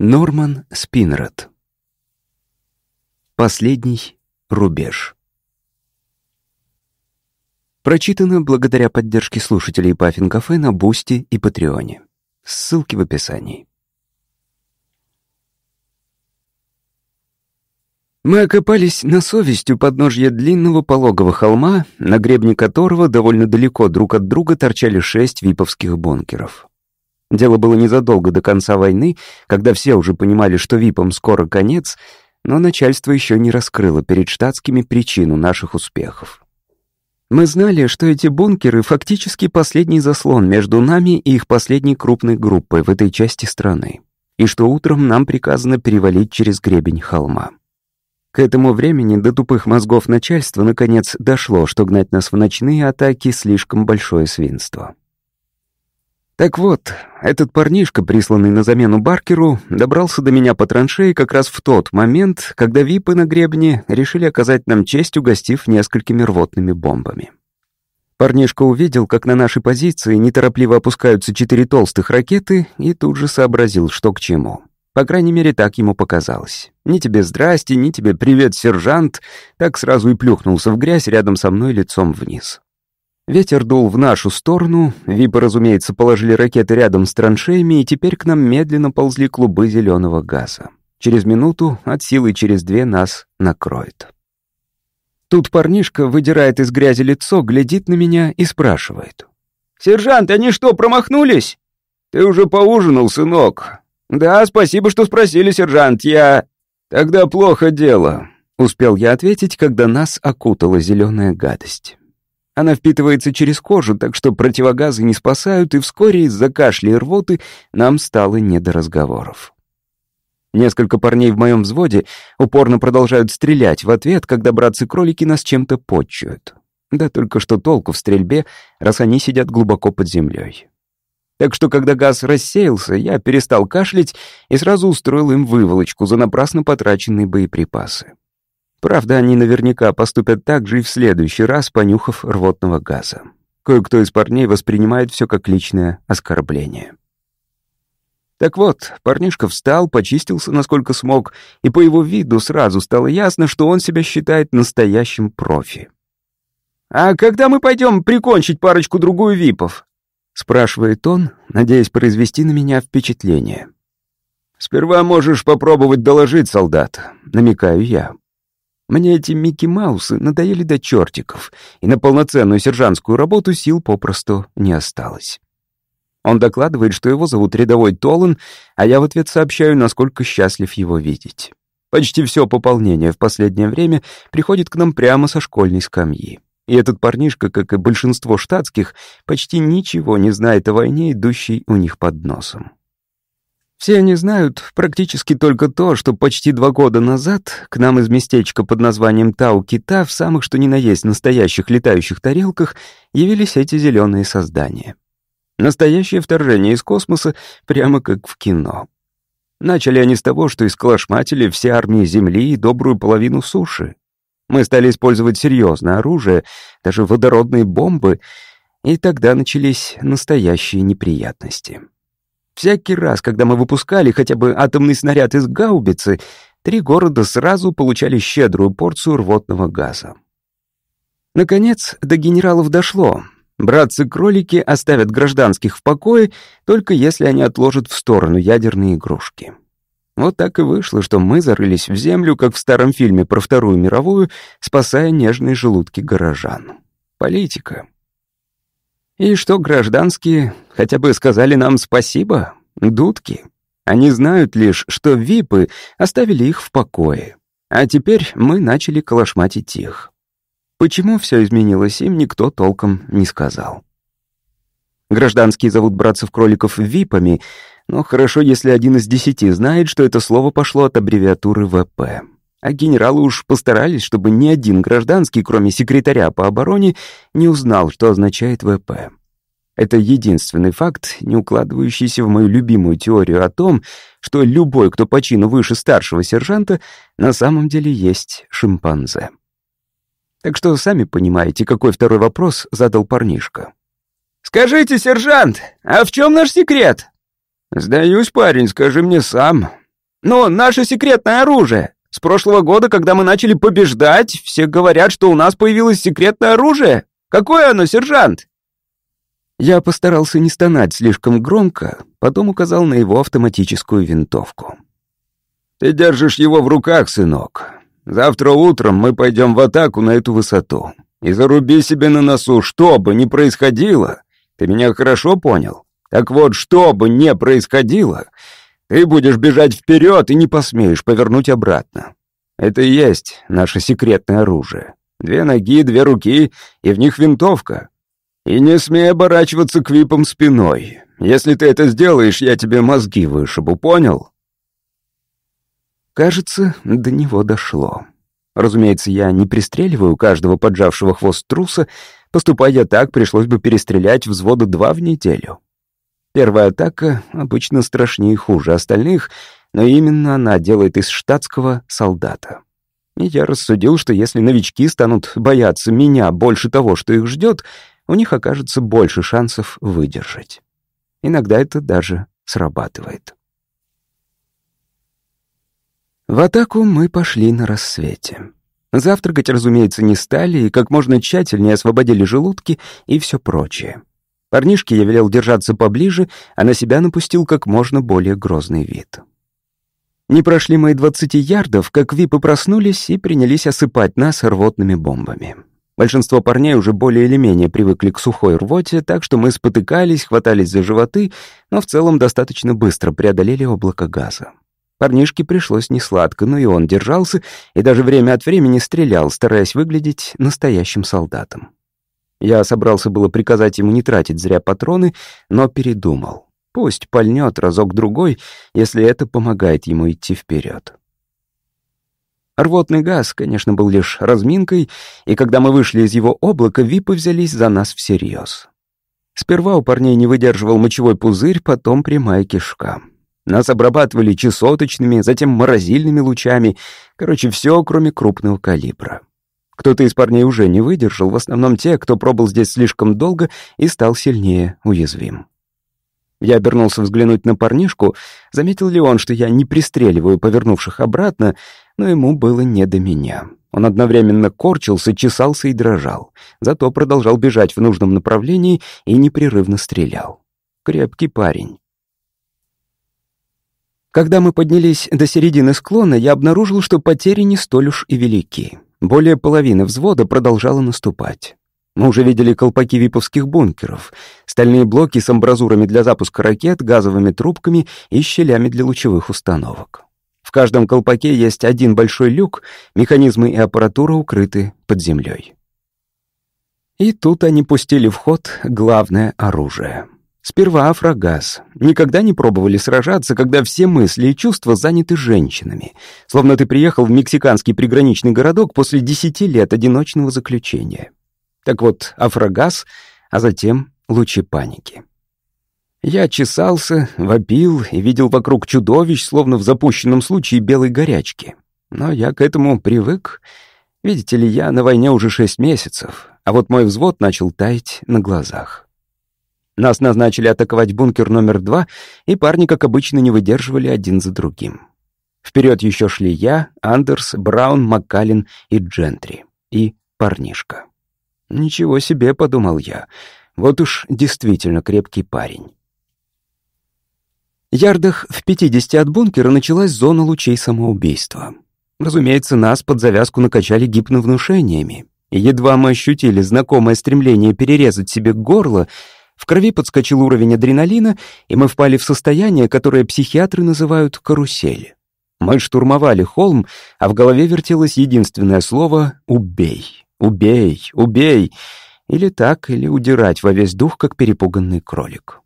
Норман Спинред. Последний рубеж. Прочитано благодаря поддержке слушателей Puffin Cafe на Boosty и Патреоне. Ссылки в описании. Мы окопались на совесть у подножья длинного пологого холма, на гребне которого довольно далеко друг от друга торчали шесть виповских бункеров. Дело было незадолго до конца войны, когда все уже понимали, что ВИПам скоро конец, но начальство еще не раскрыло перед штатскими причину наших успехов. Мы знали, что эти бункеры фактически последний заслон между нами и их последней крупной группой в этой части страны, и что утром нам приказано перевалить через гребень холма. К этому времени до тупых мозгов начальства наконец дошло, что гнать нас в ночные атаки слишком большое свинство. Так вот, этот парнишка, присланный на замену Баркеру, добрался до меня по траншее как раз в тот момент, когда випы на гребне решили оказать нам честь, угостив несколькими рвотными бомбами. Парнишка увидел, как на нашей позиции неторопливо опускаются четыре толстых ракеты, и тут же сообразил, что к чему. По крайней мере, так ему показалось. Ни тебе здрасте, ни тебе привет, сержант, так сразу и плюхнулся в грязь рядом со мной лицом вниз. Ветер дул в нашу сторону, випы, разумеется, положили ракеты рядом с траншеями, и теперь к нам медленно ползли клубы зеленого газа. Через минуту, от силы через две, нас накроет. Тут парнишка выдирает из грязи лицо, глядит на меня и спрашивает. «Сержант, они что, промахнулись?» «Ты уже поужинал, сынок?» «Да, спасибо, что спросили, сержант, я...» «Тогда плохо дело», — успел я ответить, когда нас окутала зеленая гадость. Она впитывается через кожу, так что противогазы не спасают, и вскоре из-за кашля и рвоты нам стало не до разговоров. Несколько парней в моем взводе упорно продолжают стрелять в ответ, когда братцы-кролики нас чем-то почуют. Да только что толку в стрельбе, раз они сидят глубоко под землей. Так что, когда газ рассеялся, я перестал кашлять и сразу устроил им выволочку за напрасно потраченные боеприпасы. Правда, они наверняка поступят так же и в следующий раз, понюхав рвотного газа. Кое-кто из парней воспринимает все как личное оскорбление. Так вот, парнишка встал, почистился насколько смог, и по его виду сразу стало ясно, что он себя считает настоящим профи. «А когда мы пойдем прикончить парочку-другую випов?» — спрашивает он, надеясь произвести на меня впечатление. «Сперва можешь попробовать доложить, солдат», — намекаю я. Мне эти Микки Маусы надоели до чертиков, и на полноценную сержантскую работу сил попросту не осталось. Он докладывает, что его зовут рядовой Толан, а я в ответ сообщаю, насколько счастлив его видеть. Почти все пополнение в последнее время приходит к нам прямо со школьной скамьи. И этот парнишка, как и большинство штатских, почти ничего не знает о войне, идущей у них под носом. Все они знают практически только то, что почти два года назад к нам из местечка под названием Тау-Кита в самых что ни на есть настоящих летающих тарелках явились эти зеленые создания. Настоящее вторжение из космоса, прямо как в кино. Начали они с того, что исколошматили все армии Земли и добрую половину суши. Мы стали использовать серьезное оружие, даже водородные бомбы, и тогда начались настоящие неприятности. Всякий раз, когда мы выпускали хотя бы атомный снаряд из гаубицы, три города сразу получали щедрую порцию рвотного газа. Наконец, до генералов дошло. Братцы-кролики оставят гражданских в покое, только если они отложат в сторону ядерные игрушки. Вот так и вышло, что мы зарылись в землю, как в старом фильме про Вторую мировую, спасая нежные желудки горожан. Политика. И что гражданские хотя бы сказали нам спасибо? Дудки. Они знают лишь, что випы оставили их в покое. А теперь мы начали колошматить их. Почему все изменилось, им никто толком не сказал. Гражданские зовут братцев-кроликов випами, но хорошо, если один из десяти знает, что это слово пошло от аббревиатуры ВП. А генералы уж постарались, чтобы ни один гражданский, кроме секретаря по обороне, не узнал, что означает ВП. Это единственный факт, не укладывающийся в мою любимую теорию о том, что любой, кто по чину выше старшего сержанта, на самом деле есть шимпанзе. Так что сами понимаете, какой второй вопрос задал парнишка. «Скажите, сержант, а в чем наш секрет?» «Сдаюсь, парень, скажи мне сам. «Но наше секретное оружие! С прошлого года, когда мы начали побеждать, все говорят, что у нас появилось секретное оружие! Какое оно, сержант?» Я постарался не стонать слишком громко, потом указал на его автоматическую винтовку. «Ты держишь его в руках, сынок. Завтра утром мы пойдем в атаку на эту высоту. И заруби себе на носу, что бы ни происходило. Ты меня хорошо понял? Так вот, что бы ни происходило, ты будешь бежать вперед и не посмеешь повернуть обратно. Это и есть наше секретное оружие. Две ноги, две руки, и в них винтовка. И не смей оборачиваться к випам спиной. Если ты это сделаешь, я тебе мозги вышибу, понял? Кажется, до него дошло. Разумеется, я не пристреливаю каждого поджавшего хвост труса. Поступая так, пришлось бы перестрелять взвода два в неделю. Первая атака обычно страшнее и хуже остальных, но именно она делает из штатского солдата. И я рассудил, что если новички станут бояться меня больше того, что их ждет, у них окажется больше шансов выдержать. Иногда это даже срабатывает. В атаку мы пошли на рассвете. Завтракать, разумеется, не стали и как можно тщательнее освободили желудки и все прочее. Парнишке я велел держаться поближе, а на себя напустил как можно более грозный вид. Не прошли мои двадцати ярдов, как випы проснулись и принялись осыпать нас рвотными бомбами. Большинство парней уже более или менее привыкли к сухой рвоте, так что мы спотыкались, хватались за животы, но в целом достаточно быстро преодолели облако газа. Парнишке пришлось несладко, но и он держался и даже время от времени стрелял, стараясь выглядеть настоящим солдатом. Я собрался было приказать ему не тратить зря патроны, но передумал. Пусть пальнет разок-другой, если это помогает ему идти вперед. Рвотный газ, конечно, был лишь разминкой, и когда мы вышли из его облака, випы взялись за нас всерьез. Сперва у парней не выдерживал мочевой пузырь, потом прямая кишка. Нас обрабатывали чесоточными, затем морозильными лучами. Короче, все, кроме крупного калибра. Кто-то из парней уже не выдержал, в основном те, кто пробыл здесь слишком долго и стал сильнее уязвим. Я обернулся взглянуть на парнишку, заметил ли он, что я не пристреливаю повернувших обратно, но ему было не до меня. Он одновременно корчился, чесался и дрожал, зато продолжал бежать в нужном направлении и непрерывно стрелял. Крепкий парень. Когда мы поднялись до середины склона, я обнаружил, что потери не столь уж и велики. Более половины взвода продолжала наступать. Мы уже видели колпаки виповских бункеров, стальные блоки с амбразурами для запуска ракет, газовыми трубками и щелями для лучевых установок. В каждом колпаке есть один большой люк, механизмы и аппаратура укрыты под землей. И тут они пустили в ход главное оружие. Сперва афрогаз. Никогда не пробовали сражаться, когда все мысли и чувства заняты женщинами. Словно ты приехал в мексиканский приграничный городок после десяти лет одиночного заключения. Так вот, афрогаз, а затем лучи паники. Я чесался, вопил и видел вокруг чудовищ, словно в запущенном случае белой горячки. Но я к этому привык. Видите ли, я на войне уже шесть месяцев, а вот мой взвод начал таять на глазах. Нас назначили атаковать бункер номер два, и парни, как обычно, не выдерживали один за другим. Вперед еще шли я, Андерс, Браун, Маккалин и Джентри. И парнишка. «Ничего себе», — подумал я. «Вот уж действительно крепкий парень». Ярдах в пятидесяти от бункера началась зона лучей самоубийства. Разумеется, нас под завязку накачали гипновнушениями. Едва мы ощутили знакомое стремление перерезать себе горло, в крови подскочил уровень адреналина, и мы впали в состояние, которое психиатры называют карусель. Мы штурмовали холм, а в голове вертелось единственное слово «убей». «Убей! Убей!» Или так, или удирать во весь дух, как перепуганный кролик.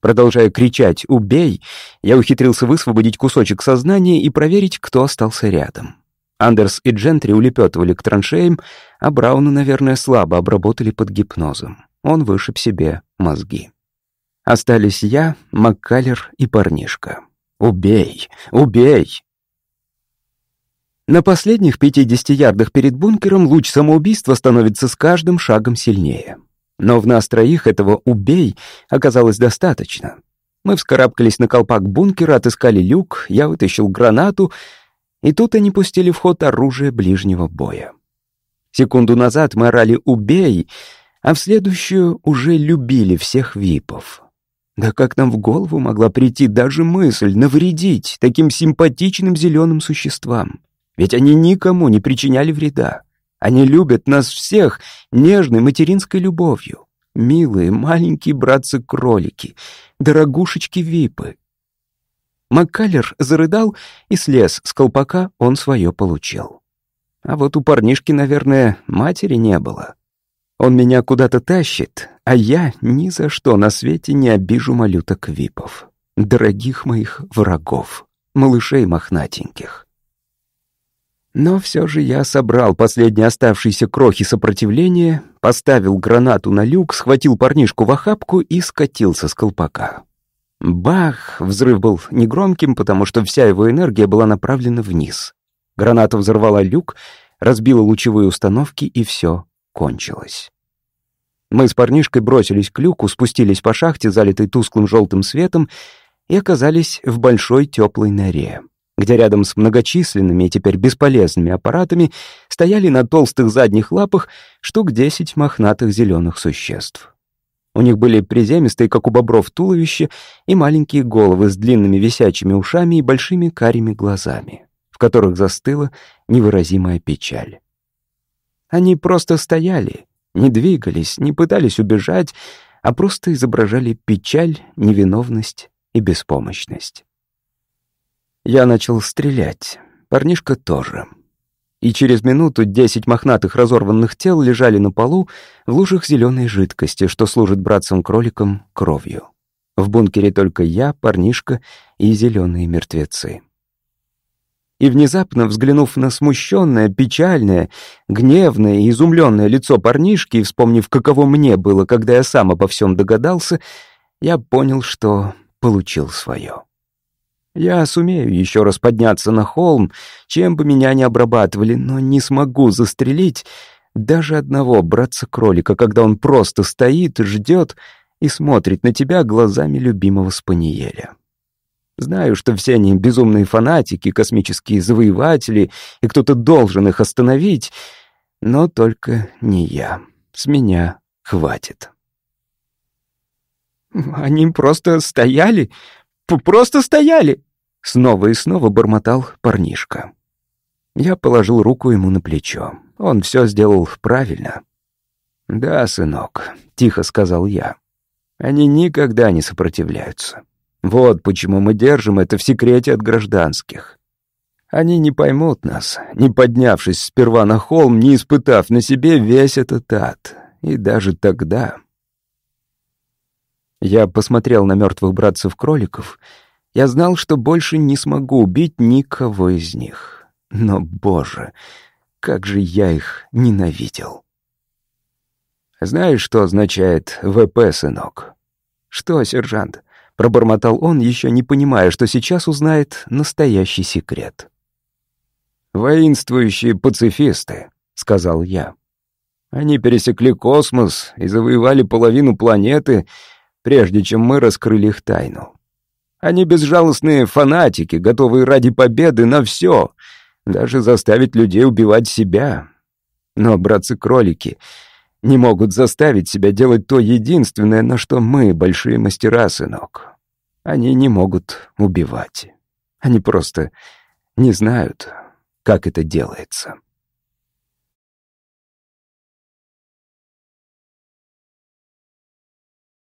Продолжая кричать «Убей!», я ухитрился высвободить кусочек сознания и проверить, кто остался рядом. Андерс и Джентри улепетывали к траншеям, а Брауна, наверное, слабо обработали под гипнозом. Он вышиб себе мозги. Остались я, Маккалер и парнишка. «Убей! Убей!» На последних 50 ярдах перед бункером луч самоубийства становится с каждым шагом сильнее. Но в нас троих этого «убей» оказалось достаточно. Мы вскарабкались на колпак бункера, отыскали люк, я вытащил гранату, и тут они пустили в ход оружие ближнего боя. Секунду назад мы орали «убей», а в следующую уже любили всех випов. Да как нам в голову могла прийти даже мысль навредить таким симпатичным зеленым существам? Ведь они никому не причиняли вреда. Они любят нас всех нежной материнской любовью. Милые маленькие братцы-кролики, дорогушечки-випы. Маккалер зарыдал и слез с колпака, он свое получил. А вот у парнишки, наверное, матери не было. Он меня куда-то тащит, а я ни за что на свете не обижу малюток випов. Дорогих моих врагов, малышей мохнатеньких. Но все же я собрал последние оставшиеся крохи сопротивления, поставил гранату на люк, схватил парнишку в охапку и скатился с колпака. Бах! Взрыв был негромким, потому что вся его энергия была направлена вниз. Граната взорвала люк, разбила лучевые установки, и все кончилось. Мы с парнишкой бросились к люку, спустились по шахте, залитой тусклым желтым светом, и оказались в большой теплой норе, где рядом с многочисленными и теперь бесполезными аппаратами стояли на толстых задних лапах штук десять мохнатых зеленых существ. У них были приземистые, как у бобров, туловища и маленькие головы с длинными висячими ушами и большими карими глазами, в которых застыла невыразимая печаль. Они просто стояли, не двигались, не пытались убежать, а просто изображали печаль, невиновность и беспомощность. Я начал стрелять, парнишка тоже — и через минуту десять мохнатых разорванных тел лежали на полу в лужах зеленой жидкости, что служит братцам-кроликам кровью. В бункере только я, парнишка и зеленые мертвецы. И внезапно, взглянув на смущенное, печальное, гневное и изумленное лицо парнишки и вспомнив, каково мне было, когда я сам обо всем догадался, я понял, что получил свое. Я сумею еще раз подняться на холм, чем бы меня ни обрабатывали, но не смогу застрелить даже одного братца-кролика, когда он просто стоит, ждет и смотрит на тебя глазами любимого спаниеля. Знаю, что все они безумные фанатики, космические завоеватели, и кто-то должен их остановить, но только не я. С меня хватит. «Они просто стояли, просто стояли!» Снова и снова бормотал парнишка. Я положил руку ему на плечо. Он все сделал правильно. «Да, сынок», — тихо сказал я. «Они никогда не сопротивляются. Вот почему мы держим это в секрете от гражданских. Они не поймут нас, не поднявшись сперва на холм, не испытав на себе весь этот ад. И даже тогда...» Я посмотрел на мертвых братцев-кроликов — я знал, что больше не смогу убить никого из них. Но, боже, как же я их ненавидел. «Знаешь, что означает ВП, сынок?» «Что, сержант?» — пробормотал он, еще не понимая, что сейчас узнает настоящий секрет. «Воинствующие пацифисты», — сказал я. «Они пересекли космос и завоевали половину планеты, прежде чем мы раскрыли их тайну. Они безжалостные фанатики, готовые ради победы на все, даже заставить людей убивать себя. Но братцы-кролики не могут заставить себя делать то единственное, на что мы, большие мастера, сынок. Они не могут убивать. Они просто не знают, как это делается.